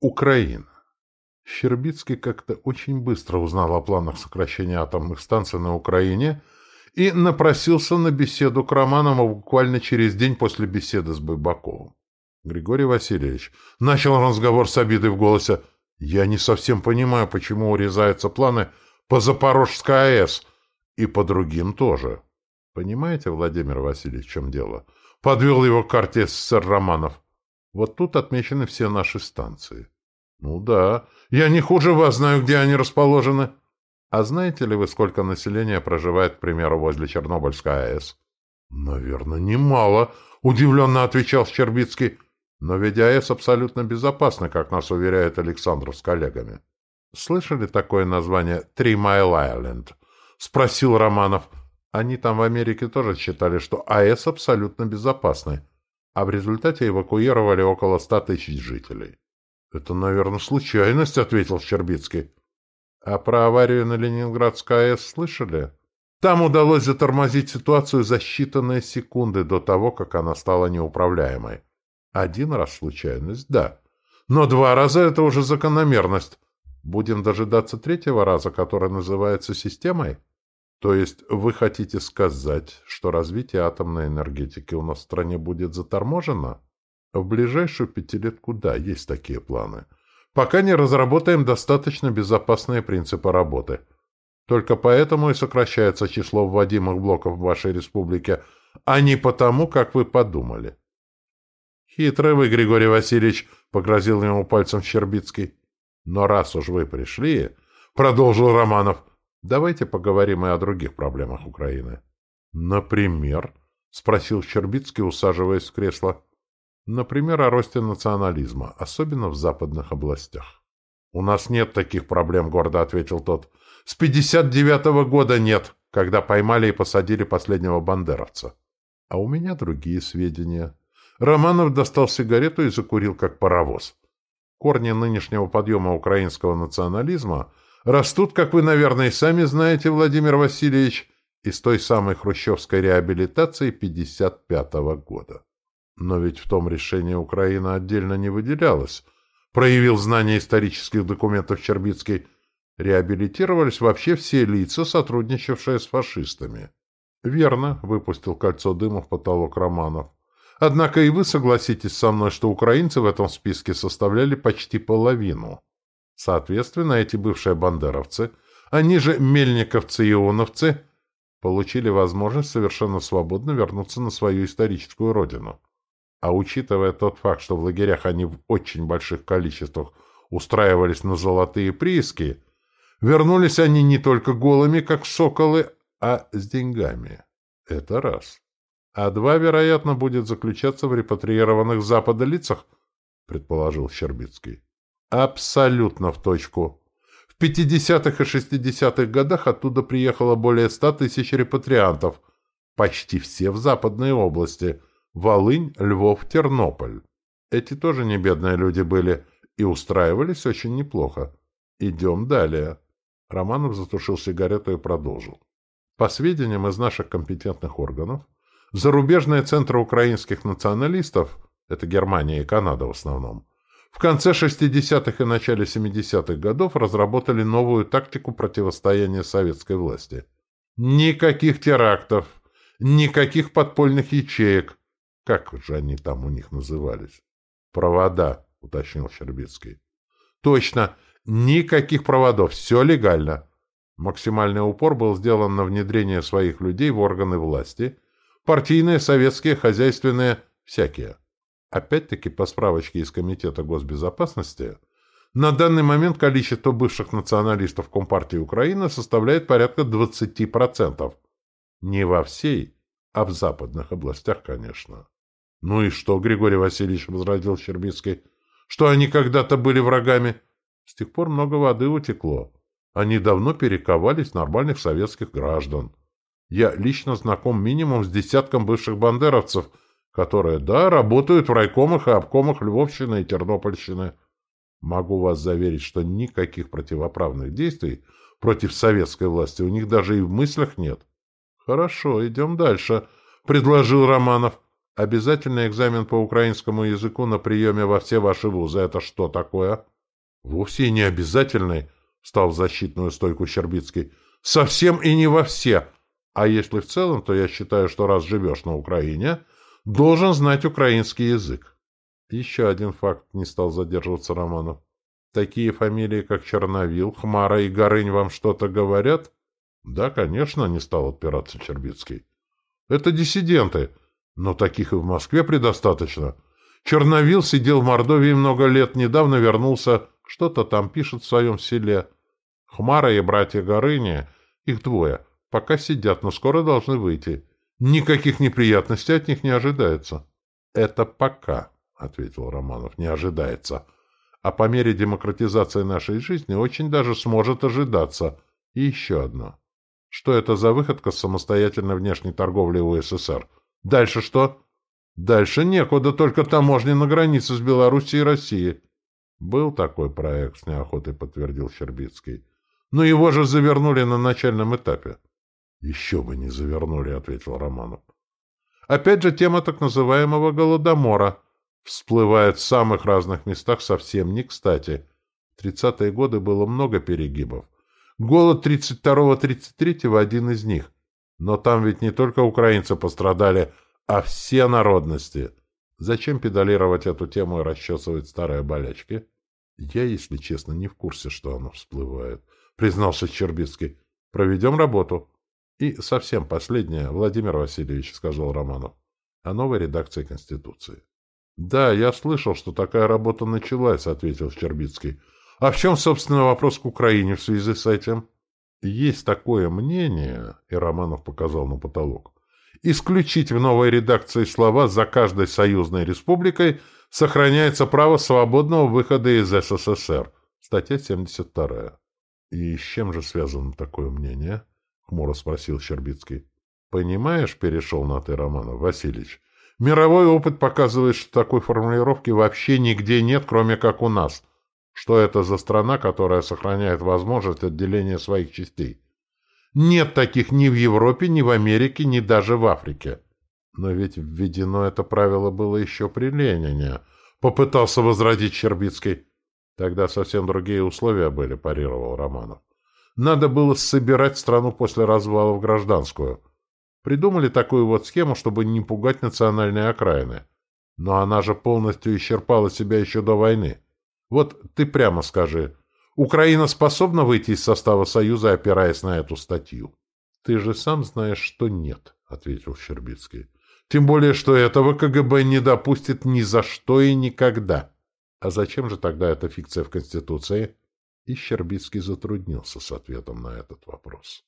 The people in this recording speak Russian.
Украина. Щербицкий как-то очень быстро узнал о планах сокращения атомных станций на Украине и напросился на беседу к Романову буквально через день после беседы с Байбаковым. Григорий Васильевич начал разговор с обидой в голосе. «Я не совсем понимаю, почему урезаются планы по Запорожской АЭС и по другим тоже». «Понимаете, Владимир Васильевич, в чем дело?» Подвел его к карте СССР Романов. «Вот тут отмечены все наши станции». «Ну да, я не хуже вас знаю, где они расположены». «А знаете ли вы, сколько населения проживает, к примеру, возле Чернобыльской АЭС?» «Наверное, немало», — удивленно отвечал Щербицкий. «Но ведь АЭС абсолютно безопасна, как нас уверяет Александров с коллегами». «Слышали такое название «Три Майл Айленд»?» — спросил Романов. «Они там в Америке тоже считали, что АЭС абсолютно безопасный, а в результате эвакуировали около ста тысяч жителей». «Это, наверное, случайность», — ответил Щербицкий. «А про аварию на Ленинградской АЭС слышали?» Там удалось затормозить ситуацию за считанные секунды до того, как она стала неуправляемой. Один раз случайность, да. Но два раза — это уже закономерность. Будем дожидаться третьего раза, который называется системой? То есть вы хотите сказать, что развитие атомной энергетики у нас в стране будет заторможено? В ближайшую пятилетку, да, есть такие планы. Пока не разработаем достаточно безопасные принципы работы. Только поэтому и сокращается число вводимых блоков в вашей республике, а не потому, как вы подумали. «Хитрый вы, Григорий Васильевич!» — погрозил ему пальцем Щербицкий. «Но раз уж вы пришли...» — продолжил Романов. «Давайте поговорим и о других проблемах Украины». «Например?» — спросил Щербицкий, усаживаясь в кресло. Например, о росте национализма, особенно в западных областях. «У нас нет таких проблем», — гордо ответил тот. «С 59-го года нет, когда поймали и посадили последнего бандеровца. А у меня другие сведения». Романов достал сигарету и закурил, как паровоз. Корни нынешнего подъема украинского национализма растут, как вы, наверное, сами знаете, Владимир Васильевич, из той самой хрущевской реабилитации 55-го года. Но ведь в том решении Украина отдельно не выделялась. Проявил знание исторических документов Чербицкий. Реабилитировались вообще все лица, сотрудничавшие с фашистами. Верно, выпустил кольцо дыма в потолок Романов. Однако и вы согласитесь со мной, что украинцы в этом списке составляли почти половину. Соответственно, эти бывшие бандеровцы, они же мельниковцы и ионовцы, получили возможность совершенно свободно вернуться на свою историческую родину. А учитывая тот факт, что в лагерях они в очень больших количествах устраивались на золотые прииски, вернулись они не только голыми, как соколы, а с деньгами. Это раз. А два, вероятно, будет заключаться в репатриированных Запада лицах, предположил Щербицкий. Абсолютно в точку. В 50-х и 60-х годах оттуда приехало более 100 тысяч репатриантов, почти все в западной области – Волынь, Львов, Тернополь. Эти тоже не бедные люди были и устраивались очень неплохо. Идем далее. Романов затушил сигарету и продолжил. По сведениям из наших компетентных органов, зарубежные центры украинских националистов, это Германия и Канада в основном, в конце 60-х и начале 70-х годов разработали новую тактику противостояния советской власти. Никаких терактов, никаких подпольных ячеек, как же они там у них назывались? Провода, уточнил Щербицкий. Точно, никаких проводов, все легально. Максимальный упор был сделан на внедрение своих людей в органы власти, партийные, советские, хозяйственные, всякие. Опять-таки, по справочке из Комитета госбезопасности, на данный момент количество бывших националистов Компартии Украины составляет порядка 20%. Не во всей, а в западных областях, конечно. «Ну и что?» — Григорий Васильевич возразил Щербицкий. «Что они когда-то были врагами?» «С тех пор много воды утекло. Они давно перековались в нормальных советских граждан. Я лично знаком минимум с десятком бывших бандеровцев, которые, да, работают в райкомах и обкомах Львовщины и Тернопольщины. Могу вас заверить, что никаких противоправных действий против советской власти у них даже и в мыслях нет». «Хорошо, идем дальше», — предложил Романов. Обязательный экзамен по украинскому языку на приеме во все ваши вузы. Это что такое? Вовсе не обязательный, встал в защитную стойку Щербицкий. Совсем и не во все. А если в целом, то я считаю, что раз живешь на Украине, должен знать украинский язык. Еще один факт не стал задерживаться Романов. Такие фамилии, как Черновил, Хмара и Горынь вам что-то говорят? Да, конечно, не стал отпираться Чербицкий. Это диссиденты, но таких и в Москве предостаточно. Черновил сидел в Мордовии много лет, недавно вернулся, что-то там пишет в своем селе. Хмара и братья Горыни, их двое, пока сидят, но скоро должны выйти. Никаких неприятностей от них не ожидается. — Это пока, — ответил Романов, — не ожидается. А по мере демократизации нашей жизни очень даже сможет ожидаться. И еще одно. Что это за выходка с самостоятельной внешней торговлей у СССР? Дальше что? Дальше некуда, только таможни на границе с Белоруссией и Россией. Был такой проект, с неохотой подтвердил Щербицкий. Но его же завернули на начальном этапе. Еще бы не завернули, ответил Романов. Опять же тема так называемого Голодомора всплывает в самых разных местах совсем не кстати. В тридцатые годы было много перегибов. Голод 32-33 один из них. Но там ведь не только украинцы пострадали, а все народности. Зачем педалировать эту тему и расчесывать старые болячки? Я, если честно, не в курсе, что оно всплывает, признался Чербицкий. Проведем работу. И совсем последнее, Владимир Васильевич, сказал Романов, о новой редакции Конституции. Да, я слышал, что такая работа началась, ответил Чербицкий. А в чем, собственно, вопрос к Украине в связи с этим? Есть такое мнение, и Романов показал на потолок, исключить в новой редакции слова «за каждой союзной республикой сохраняется право свободного выхода из СССР». Статья 72. И с чем же связано такое мнение? Хмуро спросил Щербицкий. Понимаешь, перешел на ты, Романов, Васильевич, мировой опыт показывает, что такой формулировки вообще нигде нет, кроме как у нас – что это за страна, которая сохраняет возможность отделения своих частей? Нет таких ни в Европе, ни в Америке, ни даже в Африке. Но ведь введено это правило было еще при Ленине. Попытался возродить Щербицкий. Тогда совсем другие условия были, парировал Романов. Надо было собирать страну после развала в гражданскую. Придумали такую вот схему, чтобы не пугать национальные окраины. Но она же полностью исчерпала себя еще до войны. Вот ты прямо скажи, Украина способна выйти из состава Союза, опираясь на эту статью? Ты же сам знаешь, что нет, ответил Щербицкий. Тем более, что этого КГБ не допустит ни за что и никогда. А зачем же тогда эта фикция в Конституции? И Щербицкий затруднился с ответом на этот вопрос.